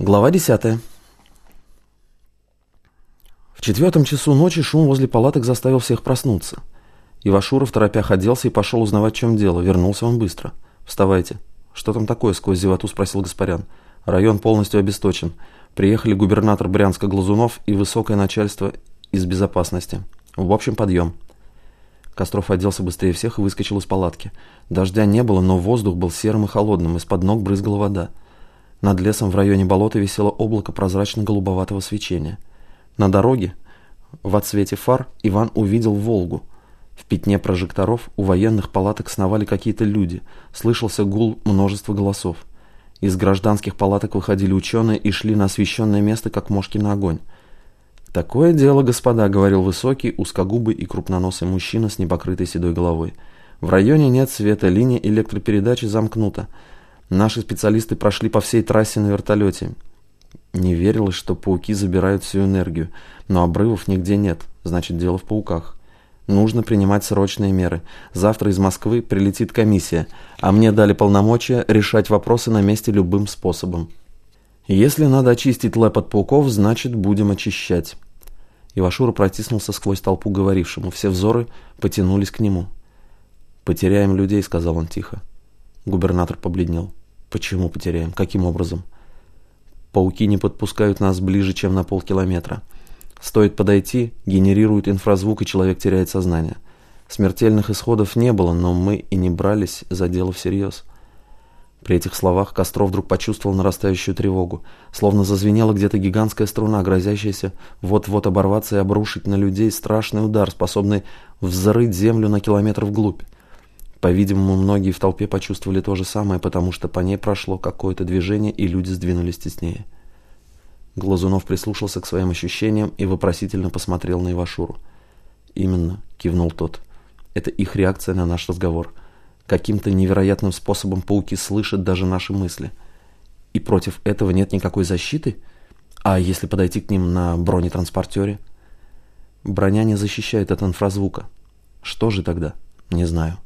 Глава 10. В четвертом часу ночи шум возле палаток заставил всех проснуться. Ивашура в торопях оделся и пошел узнавать, в чем дело. Вернулся он быстро. «Вставайте». «Что там такое?» — сквозь зевоту спросил Гаспарян. «Район полностью обесточен. Приехали губернатор Брянска Глазунов и высокое начальство из безопасности. В общем, подъем». Костров оделся быстрее всех и выскочил из палатки. Дождя не было, но воздух был серым и холодным, из-под ног брызгала вода. Над лесом в районе болота висело облако прозрачно-голубоватого свечения. На дороге, в отсвете фар, Иван увидел «Волгу». В пятне прожекторов у военных палаток сновали какие-то люди. Слышался гул множества голосов. Из гражданских палаток выходили ученые и шли на освещенное место, как мошки на огонь. «Такое дело, господа», — говорил высокий, узкогубый и крупноносый мужчина с непокрытой седой головой. «В районе нет света, линия электропередачи замкнута. Наши специалисты прошли по всей трассе на вертолете. Не верилось, что пауки забирают всю энергию, но обрывов нигде нет, значит дело в пауках. Нужно принимать срочные меры. Завтра из Москвы прилетит комиссия, а мне дали полномочия решать вопросы на месте любым способом. Если надо очистить лэп от пауков, значит будем очищать. Ивашура протиснулся сквозь толпу говорившему. Все взоры потянулись к нему. «Потеряем людей», — сказал он тихо. Губернатор побледнел. Почему потеряем? Каким образом? Пауки не подпускают нас ближе, чем на полкилометра. Стоит подойти, генерирует инфразвук, и человек теряет сознание. Смертельных исходов не было, но мы и не брались за дело всерьез. При этих словах Костров вдруг почувствовал нарастающую тревогу. Словно зазвенела где-то гигантская струна, грозящаяся вот-вот оборваться и обрушить на людей страшный удар, способный взрыть землю на километр вглубь. По-видимому, многие в толпе почувствовали то же самое, потому что по ней прошло какое-то движение, и люди сдвинулись теснее. Глазунов прислушался к своим ощущениям и вопросительно посмотрел на Ивашуру. «Именно», — кивнул тот. «Это их реакция на наш разговор. Каким-то невероятным способом пауки слышат даже наши мысли. И против этого нет никакой защиты? А если подойти к ним на бронетранспортере?» «Броня не защищает от инфразвука. Что же тогда? Не знаю».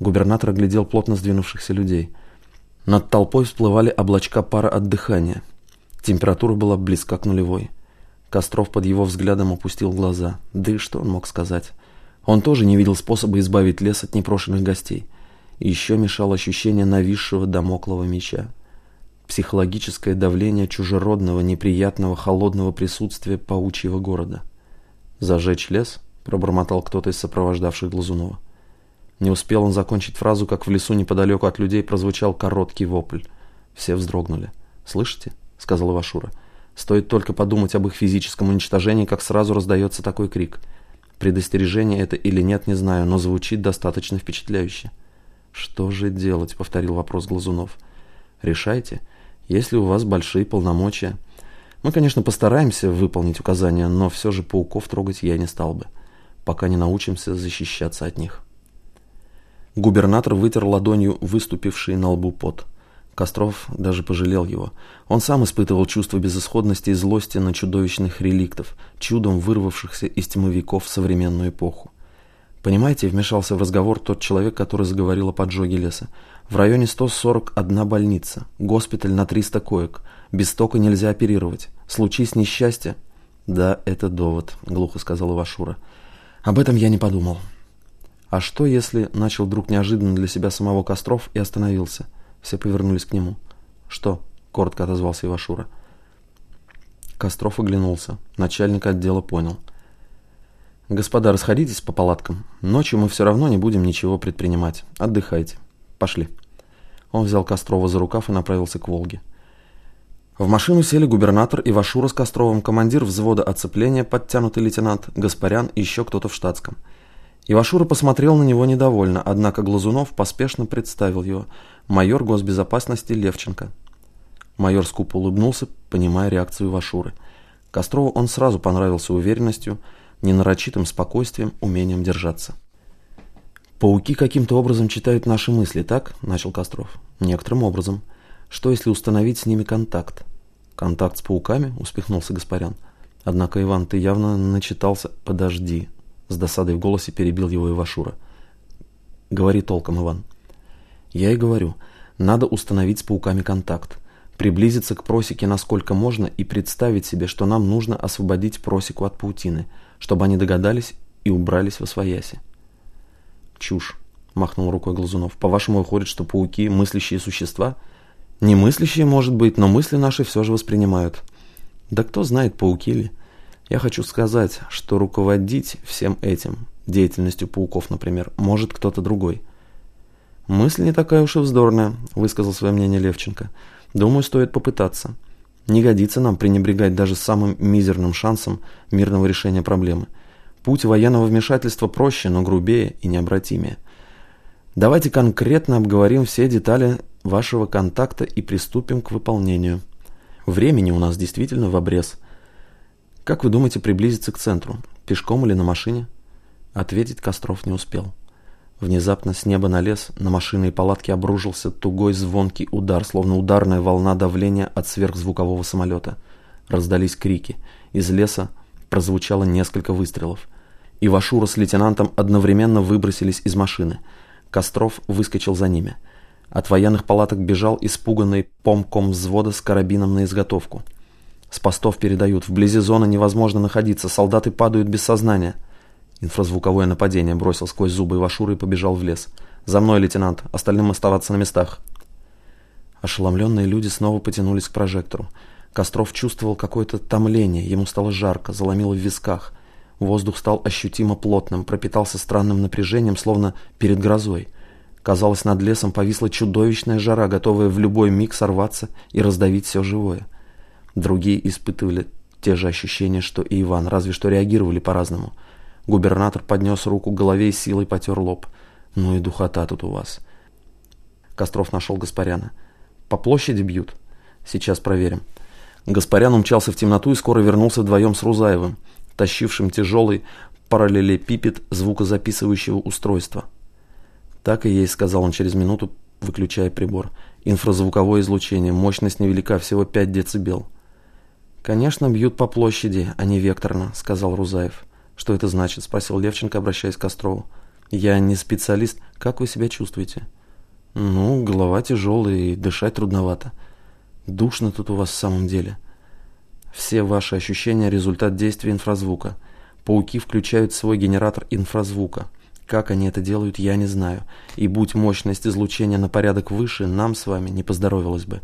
Губернатор оглядел плотно сдвинувшихся людей. Над толпой всплывали облачка пара от дыхания. Температура была близка к нулевой. Костров под его взглядом опустил глаза. Да и что он мог сказать? Он тоже не видел способа избавить лес от непрошенных гостей. И еще мешало ощущение нависшего домоклого меча. Психологическое давление чужеродного, неприятного, холодного присутствия паучьего города. «Зажечь лес?» – пробормотал кто-то из сопровождавших Глазунова. Не успел он закончить фразу, как в лесу неподалеку от людей прозвучал короткий вопль. Все вздрогнули. «Слышите?» — сказал Ивашура. «Стоит только подумать об их физическом уничтожении, как сразу раздается такой крик. Предостережение это или нет, не знаю, но звучит достаточно впечатляюще». «Что же делать?» — повторил вопрос Глазунов. «Решайте, если у вас большие полномочия. Мы, конечно, постараемся выполнить указания, но все же пауков трогать я не стал бы, пока не научимся защищаться от них». Губернатор вытер ладонью выступивший на лбу пот. Костров даже пожалел его. Он сам испытывал чувство безысходности и злости на чудовищных реликтов, чудом вырвавшихся из тьмовиков в современную эпоху. «Понимаете», — вмешался в разговор тот человек, который заговорил о поджоге леса. «В районе 141 больница, госпиталь на 300 коек. Без тока нельзя оперировать. Случись несчастье...» «Да, это довод», — глухо сказал Ивашура. «Об этом я не подумал». А что, если начал вдруг неожиданно для себя самого Костров и остановился? Все повернулись к нему. «Что?» — коротко отозвался Ивашура. Костров оглянулся. Начальник отдела понял. «Господа, расходитесь по палаткам. Ночью мы все равно не будем ничего предпринимать. Отдыхайте. Пошли». Он взял Кострова за рукав и направился к Волге. В машину сели губернатор Ивашура с Костровым, командир взвода оцепления, подтянутый лейтенант, Гаспарян и еще кто-то в штатском – Ивашура посмотрел на него недовольно, однако Глазунов поспешно представил его. Майор госбезопасности Левченко. Майор скупо улыбнулся, понимая реакцию Ивашуры. Кострову он сразу понравился уверенностью, ненарочитым спокойствием, умением держаться. «Пауки каким-то образом читают наши мысли, так?» – начал Костров. «Некоторым образом. Что, если установить с ними контакт?» «Контакт с пауками?» – успехнулся Гаспарян. «Однако, Иван, ты явно начитался...» «Подожди», с досадой в голосе перебил его Ивашура. «Говори толком, Иван». «Я и говорю. Надо установить с пауками контакт. приблизиться к просеке насколько можно и представить себе, что нам нужно освободить просеку от паутины, чтобы они догадались и убрались во свояси. Чушь, махнул рукой Глазунов. По-вашему, выходит, что пауки – мыслящие существа? Не мыслящие, может быть, но мысли наши все же воспринимают. Да кто знает, пауки ли? Я хочу сказать, что руководить всем этим, деятельностью пауков, например, может кто-то другой. Мысль не такая уж и вздорная, высказал свое мнение Левченко. Думаю, стоит попытаться. Не годится нам пренебрегать даже самым мизерным шансом мирного решения проблемы. Путь военного вмешательства проще, но грубее и необратимее. Давайте конкретно обговорим все детали вашего контакта и приступим к выполнению. Времени у нас действительно в обрез. Как вы думаете приблизиться к центру? Пешком или на машине? Ответить Костров не успел. Внезапно с неба на лес, на машины и палатки обрушился тугой звонкий удар, словно ударная волна давления от сверхзвукового самолета. Раздались крики. Из леса прозвучало несколько выстрелов. Ивашура с лейтенантом одновременно выбросились из машины. Костров выскочил за ними. От военных палаток бежал испуганный помком взвода с карабином на изготовку. С постов передают. Вблизи зоны невозможно находиться. Солдаты падают без сознания. Инфразвуковое нападение бросил сквозь зубы Ивашура и побежал в лес. «За мной, лейтенант. Остальным оставаться на местах». Ошеломленные люди снова потянулись к прожектору. Костров чувствовал какое-то томление. Ему стало жарко, заломило в висках – Воздух стал ощутимо плотным, пропитался странным напряжением, словно перед грозой. Казалось, над лесом повисла чудовищная жара, готовая в любой миг сорваться и раздавить все живое. Другие испытывали те же ощущения, что и Иван, разве что реагировали по-разному. Губернатор поднес руку к голове и силой потер лоб. «Ну и духота тут у вас». Костров нашел Гаспаряна. «По площади бьют?» «Сейчас проверим». Гаспарян умчался в темноту и скоро вернулся вдвоем с Рузаевым тащившим тяжелый параллелепипед звукозаписывающего устройства. «Так и есть», — сказал он через минуту, выключая прибор. «Инфразвуковое излучение. Мощность невелика, всего 5 децибел». «Конечно, бьют по площади, а не векторно», — сказал Рузаев. «Что это значит?» — спросил Левченко, обращаясь к Кострову. «Я не специалист. Как вы себя чувствуете?» «Ну, голова тяжелая и дышать трудновато. Душно тут у вас в самом деле». Все ваши ощущения – результат действия инфразвука. Пауки включают свой генератор инфразвука. Как они это делают, я не знаю. И будь мощность излучения на порядок выше, нам с вами не поздоровилось бы.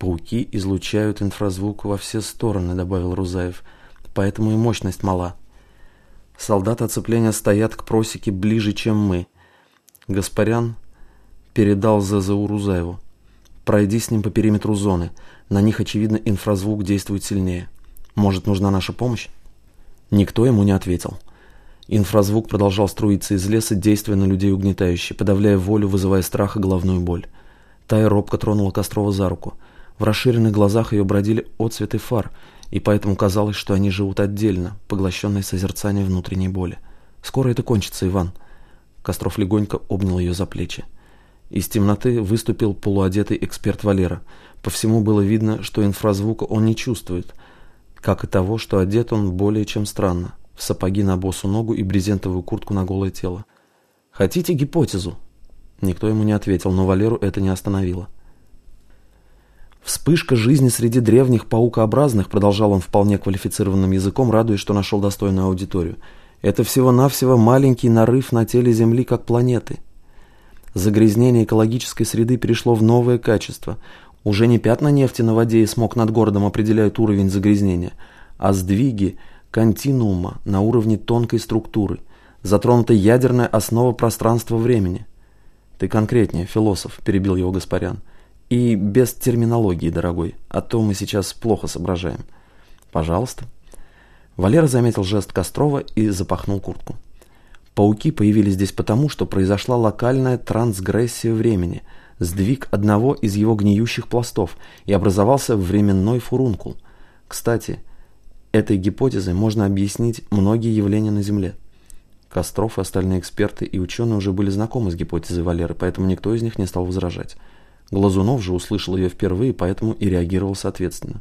Пауки излучают инфразвук во все стороны, добавил Рузаев. Поэтому и мощность мала. Солдаты оцепления стоят к просеке ближе, чем мы. Гаспарян передал ЗЗУ Рузаеву. Пройди с ним по периметру зоны. На них, очевидно, инфразвук действует сильнее. Может, нужна наша помощь? Никто ему не ответил. Инфразвук продолжал струиться из леса, действуя на людей угнетающе, подавляя волю, вызывая страх и головную боль. Тая робко тронула Кострова за руку. В расширенных глазах ее бродили отцветы фар, и поэтому казалось, что они живут отдельно, поглощенные созерцанием внутренней боли. «Скоро это кончится, Иван». Костров легонько обнял ее за плечи. Из темноты выступил полуодетый эксперт Валера. По всему было видно, что инфразвука он не чувствует, как и того, что одет он более чем странно, в сапоги на босу ногу и брезентовую куртку на голое тело. «Хотите гипотезу?» Никто ему не ответил, но Валеру это не остановило. Вспышка жизни среди древних паукообразных, продолжал он вполне квалифицированным языком, радуясь, что нашел достойную аудиторию. Это всего-навсего маленький нарыв на теле Земли как планеты – Загрязнение экологической среды перешло в новое качество. Уже не пятна нефти на воде и смог над городом определяют уровень загрязнения, а сдвиги континуума на уровне тонкой структуры. Затронута ядерная основа пространства-времени. «Ты конкретнее, философ», – перебил его Гаспарян. «И без терминологии, дорогой, а то мы сейчас плохо соображаем». «Пожалуйста». Валера заметил жест Кострова и запахнул куртку. Пауки появились здесь потому, что произошла локальная трансгрессия времени, сдвиг одного из его гниющих пластов, и образовался временной фурункул. Кстати, этой гипотезой можно объяснить многие явления на Земле. Костров и остальные эксперты и ученые уже были знакомы с гипотезой Валеры, поэтому никто из них не стал возражать. Глазунов же услышал ее впервые, поэтому и реагировал соответственно.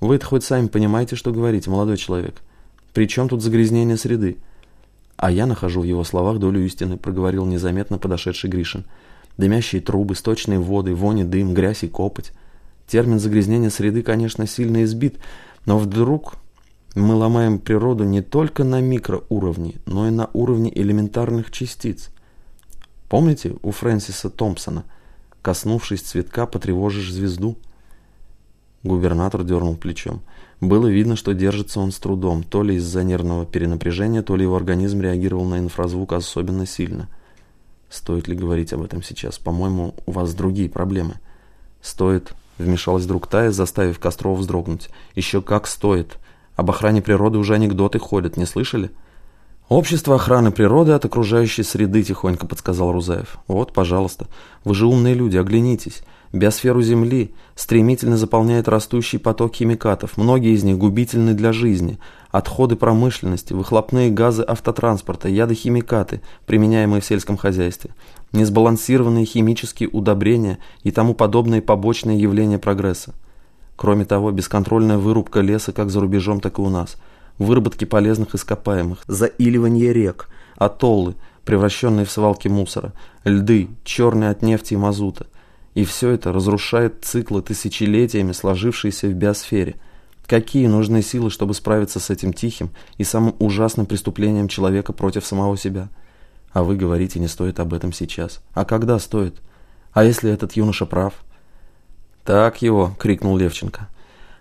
«Вы хоть сами понимаете, что говорите, молодой человек? При чем тут загрязнение среды?» А я нахожу в его словах долю истины, проговорил незаметно подошедший Гришин. Дымящие трубы, сточные воды, вони, дым, грязь и копоть. Термин загрязнения среды, конечно, сильно избит, но вдруг мы ломаем природу не только на микроуровне, но и на уровне элементарных частиц. Помните у Фрэнсиса Томпсона «Коснувшись цветка, потревожишь звезду»? Губернатор дернул плечом. Было видно, что держится он с трудом, то ли из-за нервного перенапряжения, то ли его организм реагировал на инфразвук особенно сильно. Стоит ли говорить об этом сейчас? По-моему, у вас другие проблемы. Стоит, вмешалась вдруг Тая, заставив Кострова вздрогнуть. Еще как стоит. Об охране природы уже анекдоты ходят, не слышали? «Общество охраны природы от окружающей среды», – тихонько подсказал Рузаев. «Вот, пожалуйста. Вы же умные люди, оглянитесь. Биосферу Земли стремительно заполняет растущий поток химикатов. Многие из них губительны для жизни. Отходы промышленности, выхлопные газы автотранспорта, ядохимикаты, применяемые в сельском хозяйстве, несбалансированные химические удобрения и тому подобные побочные явления прогресса. Кроме того, бесконтрольная вырубка леса как за рубежом, так и у нас. Выработки полезных ископаемых, заиливание рек, атоллы, превращенные в свалки мусора, льды, черные от нефти и мазута – и все это разрушает циклы тысячелетиями, сложившиеся в биосфере. Какие нужны силы, чтобы справиться с этим тихим и самым ужасным преступлением человека против самого себя? А вы говорите, не стоит об этом сейчас. А когда стоит? А если этот юноша прав? «Так его!» — крикнул Левченко.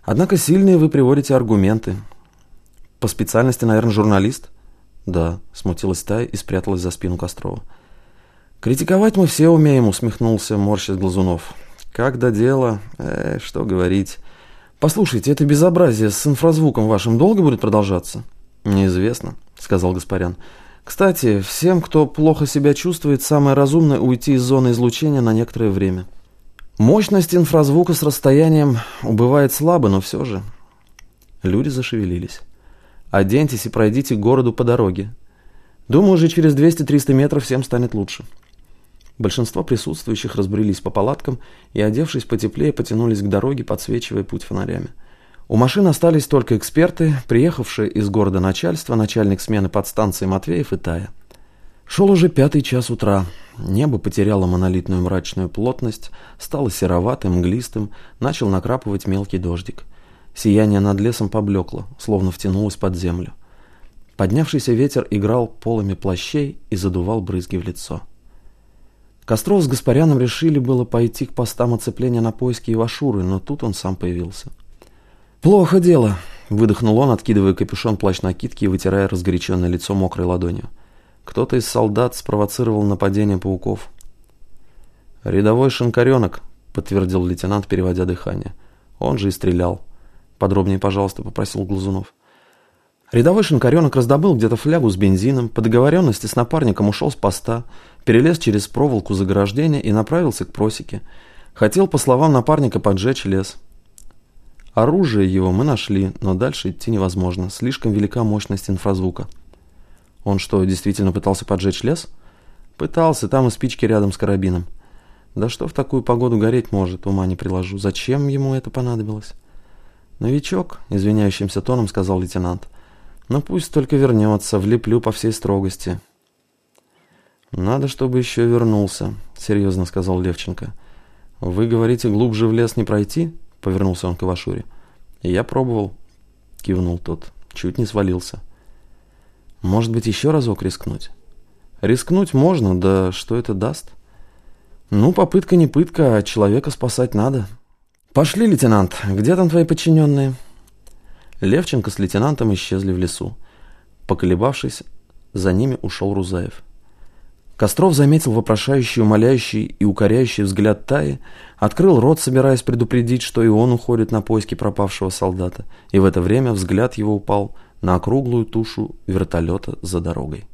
«Однако сильные вы приводите аргументы. По специальности, наверное, журналист?» «Да», — смутилась Тая и спряталась за спину Кострова. «Критиковать мы все умеем», — усмехнулся морщит Глазунов. «Как до дела, э, что говорить. Послушайте, это безобразие с инфразвуком вашим долго будет продолжаться?» «Неизвестно», — сказал Гаспарян. «Кстати, всем, кто плохо себя чувствует, самое разумное уйти из зоны излучения на некоторое время. Мощность инфразвука с расстоянием убывает слабо, но все же...» Люди зашевелились. «Оденьтесь и пройдите к городу по дороге. Думаю, уже через 200-300 метров всем станет лучше». Большинство присутствующих разбрелись по палаткам и, одевшись потеплее, потянулись к дороге, подсвечивая путь фонарями. У машин остались только эксперты, приехавшие из города начальства, начальник смены подстанции Матвеев и Тая. Шел уже пятый час утра. Небо потеряло монолитную мрачную плотность, стало сероватым, мглистым, начал накрапывать мелкий дождик. Сияние над лесом поблекло, словно втянулось под землю. Поднявшийся ветер играл полами плащей и задувал брызги в лицо. Костров с Гаспаряном решили было пойти к постам оцепления на поиски Ивашуры, но тут он сам появился. «Плохо дело», — выдохнул он, откидывая капюшон плащ-накидки и вытирая разгоряченное лицо мокрой ладонью. Кто-то из солдат спровоцировал нападение пауков. «Рядовой шинкаренок», — подтвердил лейтенант, переводя дыхание. «Он же и стрелял». «Подробнее, пожалуйста», — попросил Глазунов. Рядовой шинкаренок раздобыл где-то флягу с бензином, по договоренности с напарником ушел с поста, перелез через проволоку заграждения и направился к просеке. Хотел, по словам напарника, поджечь лес. Оружие его мы нашли, но дальше идти невозможно, слишком велика мощность инфразвука. Он что, действительно пытался поджечь лес? Пытался, там и спички рядом с карабином. Да что в такую погоду гореть может, ума не приложу. Зачем ему это понадобилось? Новичок, извиняющимся тоном сказал лейтенант – но пусть только вернется, влеплю по всей строгости. «Надо, чтобы еще вернулся», — серьезно сказал Левченко. «Вы говорите, глубже в лес не пройти?» — повернулся он к Ивашуре. «Я пробовал», — кивнул тот. Чуть не свалился. «Может быть, еще разок рискнуть?» «Рискнуть можно, да что это даст?» «Ну, попытка не пытка, а человека спасать надо». «Пошли, лейтенант, где там твои подчиненные?» Левченко с лейтенантом исчезли в лесу. Поколебавшись, за ними ушел Рузаев. Костров заметил вопрошающий, умоляющий и укоряющий взгляд Таи, открыл рот, собираясь предупредить, что и он уходит на поиски пропавшего солдата, и в это время взгляд его упал на округлую тушу вертолета за дорогой.